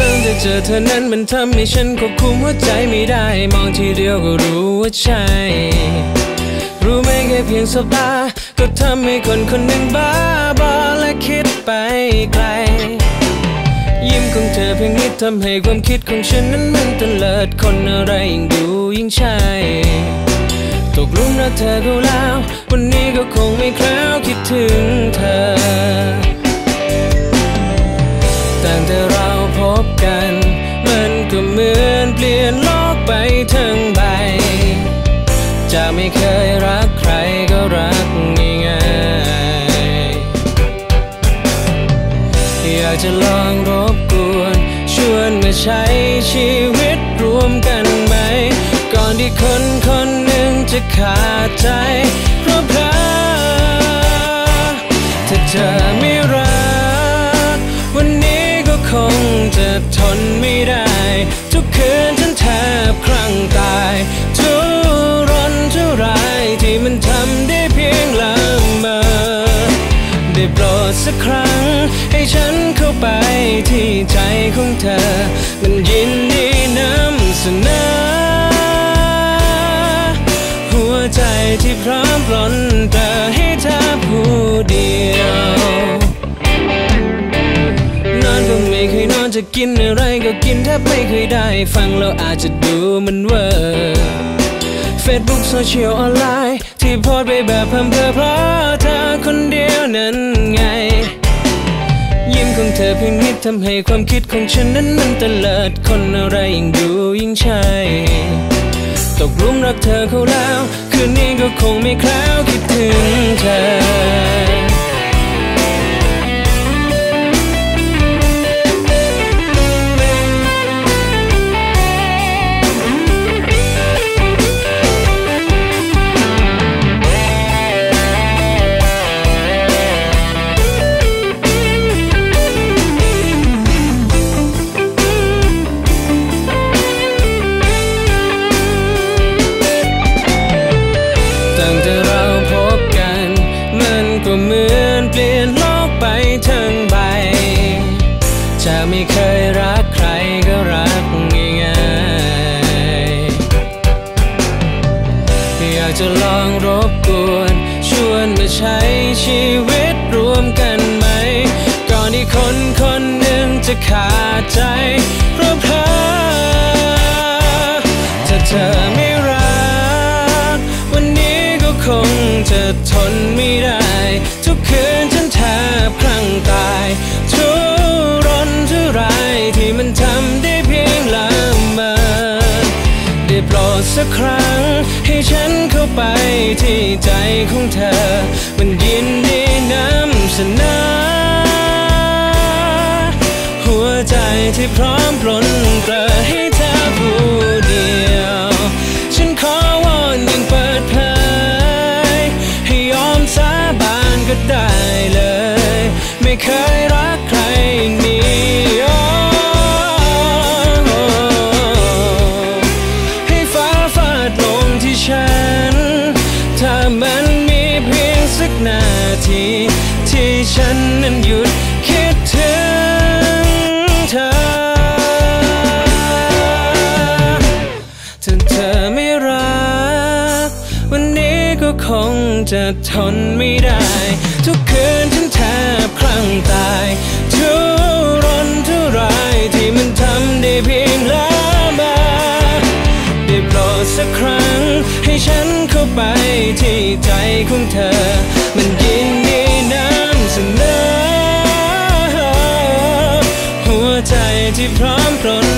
ตั้งแต่เจอเธอนั้นมันทำให้ฉันควบคุมหัวใจไม่ได้ มองทีเดียวก็รู้ว่าใช่ รู้ไหมแค่เพียงสบตาก็ทำให้คนคนหนึ่งบ้าบอ ไปไกล ยิ้มของเธอเพียงนิดทำให้ความคิดของฉันนั้นมันเลิดคนอะไรยิ่งดูยิ่งใช่ตกหลุมรักเธอก็แล้ว วันนี้ก็คงไม่แคล้วคิดถึงเธอตั้งแต่เราพบกัน มันก็เหมือนเปลี่ยนโลกไปทั้งใบจะไม่เคยรักใคร ใช้ชีวิตรวมกันไหม ก่อนที่คนคนหนึ่งจะขาดใจ เพราะเพลอถ้าเธอไม่รัก วันนี้ก็คงจะทนไม่ได้ ทุกคืนฉันแทบคลั่งตายทุรนทุรายที่มันทำได้เพียงละเมอได้โปรดสักครั้ง ให้ฉันเข้าไปที่ใจของเธอ ยินดีนำเสนอ หัวใจที่พร้อมปรนเปรอให้เธอผู้เดียว นอนก็ไม่เคยนอนจะกินอะไรก็กินแทบไม่เคยได้ ฟังแล้วอาจจะดูมันเวอร์เฟซบุ๊กโซเชียลออนไลน์ ที่โพสต์ไปแบบพร่ำเพ้อเพราะเธอคนเดียวนั้นไง ของเธอเพียงนิดทำให้ความคิดของฉันนั้นมันเตลิดคนอะไรยิ่งดูยิ่งใช่ตกลุมรักเธอเขาแล้ว คืนนี้ก็คงไม่แคล้วคิดถึงเธอ ตั้งแต่เราพบกัน มันก็เหมือนเปลี่ยนโลกไปทั้งใบ จะไม่เคยรักใครก็รักง่ายๆอยากจะลองรบกวน ชวนมาใช้ชีวิตรวมกันไหม ก่อนที่คนคนหนึ่งจะขาดใจเพราะเพลอ คงจะทนไม่ได้ ทุกคืนฉันแทบคลั่งตายทุรนทุรายที่มันทำได้เพียงละเมอได้โปรดสักครั้ง ให้ฉันเข้าไปที่ใจของเธอ มันยินดีนำเสนอหัวใจที่พร้อมปลนเปลอให้ มันมีเพียงสักนาที ที่ฉันนั้นหยุดคิดถึงเธอถ้าเธอไม่รัก วันนี้ก็คงจะทนไม่ได้ ทุกคืนฉันแทบคลั่งตายทุรนทุรายที่มันทำได้เพียงละมาได้โปรดสักครั้ง ให้ฉันเข้าไปที่ใจของเธอ มันยินดีน้ำเสนอหัวใจที่พร้อมปรน